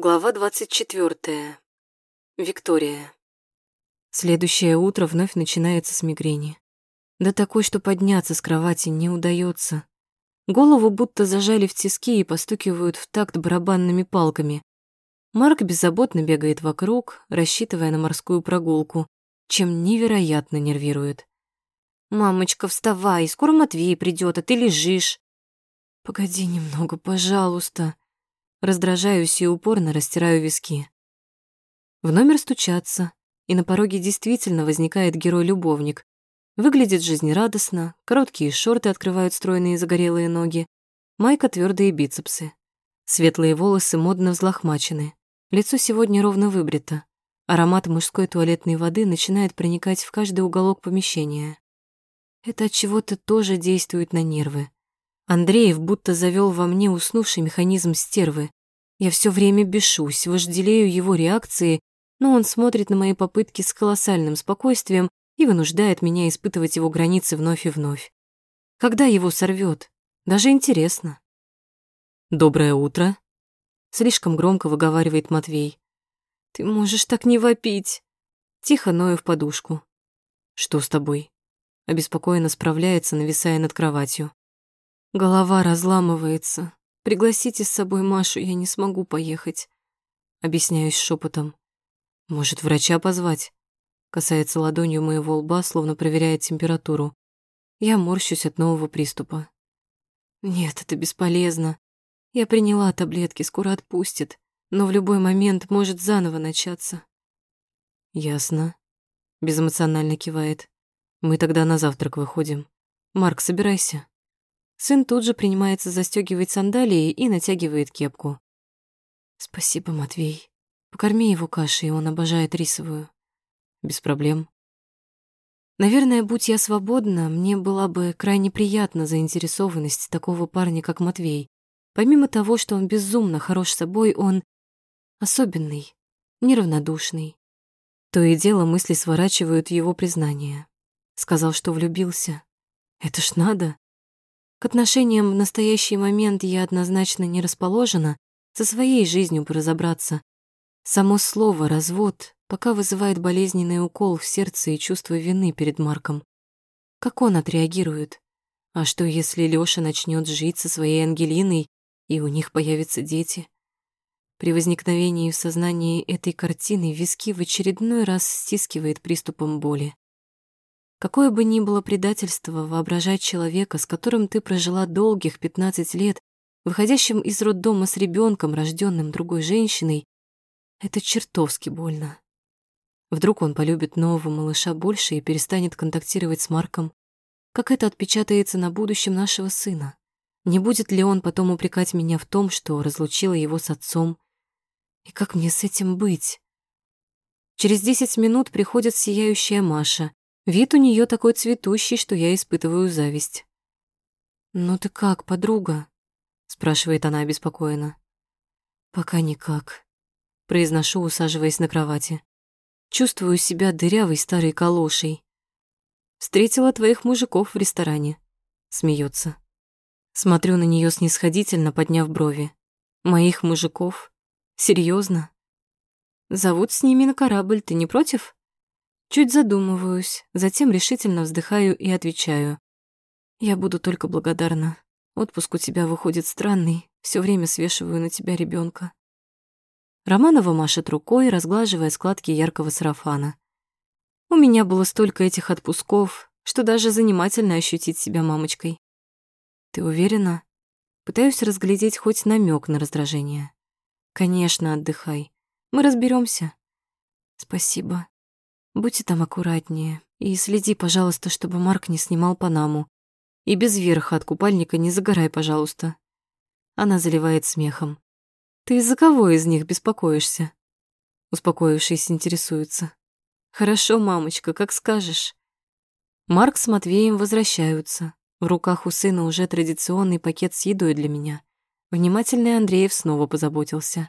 Глава 24. Виктория. Следующее утро вновь начинается с мигрени. Да такой, что подняться с кровати не удается. Голову будто зажали в тиски и постукивают в такт барабанными палками. Марк беззаботно бегает вокруг, рассчитывая на морскую прогулку, чем невероятно нервирует. «Мамочка, вставай, скоро Матвей придет, а ты лежишь». «Погоди немного, пожалуйста», Раздражаюсь и упорно растираю виски. В номер стучатся, и на пороге действительно возникает герой-любовник. Выглядит жизнерадостно, короткие шорты открывают стройные загорелые ноги, майка твердые бицепсы. Светлые волосы модно взлохмачены, лицо сегодня ровно выбрито. Аромат мужской туалетной воды начинает проникать в каждый уголок помещения. Это от чего-то тоже действует на нервы. Андреев будто завёл во мне уснувший механизм стервы. Я всё время бешусь, вожделею его реакции, но он смотрит на мои попытки с колоссальным спокойствием и вынуждает меня испытывать его границы вновь и вновь. Когда его сорвёт? Даже интересно. «Доброе утро», — слишком громко выговаривает Матвей. «Ты можешь так не вопить». Тихо ною в подушку. «Что с тобой?» Обеспокоенно справляется, нависая над кроватью. Голова разламывается. Пригласите с собой Машу, я не смогу поехать. Объясняюсь шепотом. Может, врача позвать? Касается ладонью моего лба, словно проверяет температуру. Я морщусь от нового приступа. Нет, это бесполезно. Я приняла таблетки, скоро отпустит, но в любой момент может заново начаться. Ясно. Безэмоционально кивает. Мы тогда на завтрак выходим. Марк, собирайся. Сын тут же принимается застегивать сандалии и натягивает кепку. «Спасибо, Матвей. Покорми его кашей, он обожает рисовую». «Без проблем». Наверное, будь я свободна, мне была бы крайне приятна заинтересованность такого парня, как Матвей. Помимо того, что он безумно хорош собой, он особенный, неравнодушный. То и дело мысли сворачивают его признание. Сказал, что влюбился. Это ж надо. К отношениям в настоящий момент я однозначно не расположена, со своей жизнью бы разобраться. Само слово «развод» пока вызывает болезненный укол в сердце и чувство вины перед Марком. Как он отреагирует? А что, если Лёша начнет жить со своей Ангелиной, и у них появятся дети? При возникновении в сознании этой картины виски в очередной раз стискивает приступом боли. Какое бы ни было предательство воображать человека, с которым ты прожила долгих 15 лет, выходящим из роддома с ребенком, рожденным другой женщиной, это чертовски больно. Вдруг он полюбит нового малыша больше и перестанет контактировать с Марком. Как это отпечатается на будущем нашего сына? Не будет ли он потом упрекать меня в том, что разлучила его с отцом? И как мне с этим быть? Через десять минут приходит сияющая Маша Вид у нее такой цветущий, что я испытываю зависть. «Ну ты как, подруга?» — спрашивает она обеспокоенно. «Пока никак», — произношу, усаживаясь на кровати. Чувствую себя дырявой старой калошей. «Встретила твоих мужиков в ресторане», — смеется. Смотрю на нее снисходительно, подняв брови. «Моих мужиков? Серьезно? Зовут с ними на корабль, ты не против?» Чуть задумываюсь, затем решительно вздыхаю и отвечаю. Я буду только благодарна. Отпуск у тебя выходит странный, все время свешиваю на тебя ребенка. Романова машет рукой, разглаживая складки яркого сарафана. У меня было столько этих отпусков, что даже занимательно ощутить себя мамочкой. Ты уверена? Пытаюсь разглядеть хоть намек на раздражение. Конечно, отдыхай. Мы разберемся. Спасибо. Будьте там аккуратнее и следи, пожалуйста, чтобы Марк не снимал панаму. И без верха от купальника не загорай, пожалуйста. Она заливает смехом. Ты из-за кого из них беспокоишься? Успокоившись, интересуется. Хорошо, мамочка, как скажешь. Марк с Матвеем возвращаются. В руках у сына уже традиционный пакет с едой для меня. Внимательный Андреев снова позаботился.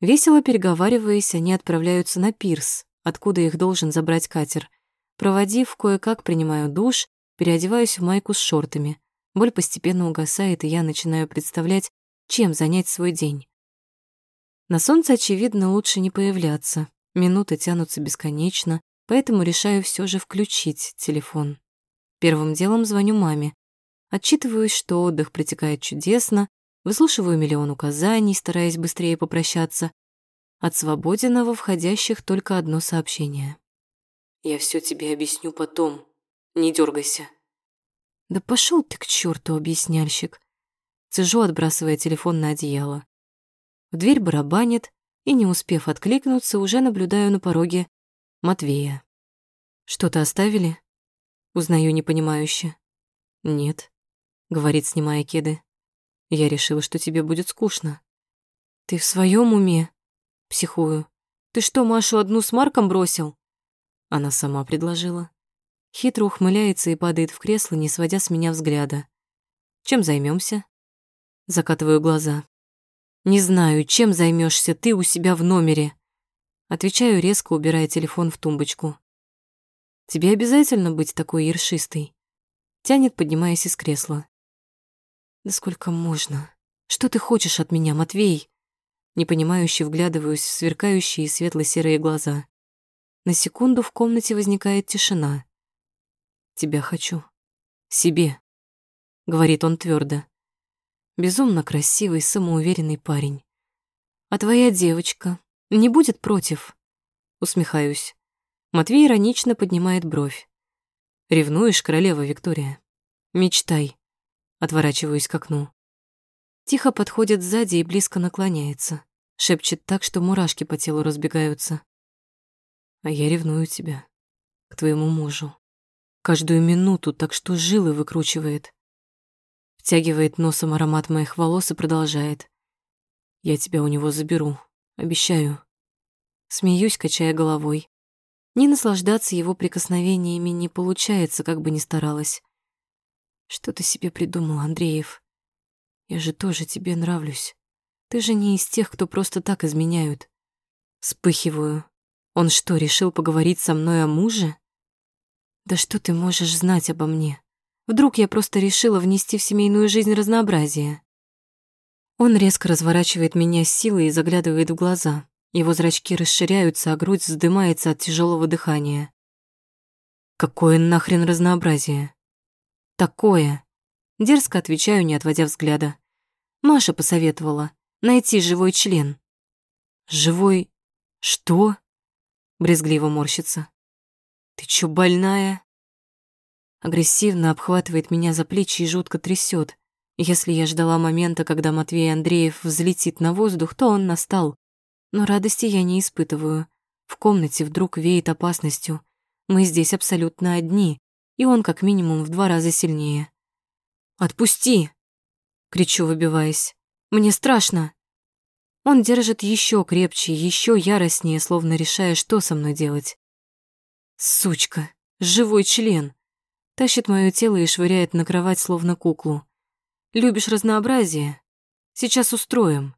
Весело переговариваясь, они отправляются на пирс, откуда их должен забрать катер. Проводив, кое-как принимаю душ, переодеваюсь в майку с шортами. Боль постепенно угасает, и я начинаю представлять, чем занять свой день. На солнце, очевидно, лучше не появляться. Минуты тянутся бесконечно, поэтому решаю все же включить телефон. Первым делом звоню маме. Отчитываюсь, что отдых протекает чудесно, выслушиваю миллион указаний, стараясь быстрее попрощаться. От Свободина во входящих только одно сообщение. «Я все тебе объясню потом. Не дергайся. «Да пошел ты к черту, объясняльщик!» Цежу, отбрасывая телефон на одеяло. В дверь барабанит, и, не успев откликнуться, уже наблюдаю на пороге Матвея. «Что-то оставили?» Узнаю непонимающе. «Нет», — говорит, снимая кеды. «Я решила, что тебе будет скучно». «Ты в своем уме?» Психую. «Ты что, Машу одну с Марком бросил?» Она сама предложила. Хитро ухмыляется и падает в кресло, не сводя с меня взгляда. «Чем займемся? Закатываю глаза. «Не знаю, чем займешься ты у себя в номере?» Отвечаю резко, убирая телефон в тумбочку. «Тебе обязательно быть такой ершистой?» Тянет, поднимаясь из кресла. «Да сколько можно? Что ты хочешь от меня, Матвей?» Непонимающе вглядываюсь в сверкающие светло-серые глаза. На секунду в комнате возникает тишина. Тебя хочу. Себе, говорит он твердо. Безумно красивый, самоуверенный парень. А твоя девочка не будет против? Усмехаюсь. Матвей иронично поднимает бровь. Ревнуешь, королева Виктория? Мечтай. Отворачиваюсь к окну. Тихо подходит сзади и близко наклоняется. Шепчет так, что мурашки по телу разбегаются. А я ревную тебя. К твоему мужу каждую минуту, так что жилы выкручивает. Втягивает носом аромат моих волос и продолжает. Я тебя у него заберу, обещаю. Смеюсь, качая головой. Не наслаждаться его прикосновениями не получается, как бы ни старалась. Что ты себе придумал, Андреев? Я же тоже тебе нравлюсь. Ты же не из тех, кто просто так изменяют. Вспыхиваю. Он что, решил поговорить со мной о муже? Да что ты можешь знать обо мне? Вдруг я просто решила внести в семейную жизнь разнообразие? Он резко разворачивает меня с силой и заглядывает в глаза. Его зрачки расширяются, а грудь вздымается от тяжелого дыхания. Какое нахрен разнообразие? Такое. Дерзко отвечаю, не отводя взгляда. Маша посоветовала найти живой член. Живой... что? Брезгливо морщится. «Ты чё, больная?» Агрессивно обхватывает меня за плечи и жутко трясет. Если я ждала момента, когда Матвей Андреев взлетит на воздух, то он настал. Но радости я не испытываю. В комнате вдруг веет опасностью. Мы здесь абсолютно одни, и он как минимум в два раза сильнее. «Отпусти!» — кричу, выбиваясь. «Мне страшно!» Он держит еще крепче, еще яростнее, словно решая, что со мной делать. Сучка, живой член. Тащит мое тело и швыряет на кровать, словно куклу. Любишь разнообразие? Сейчас устроим.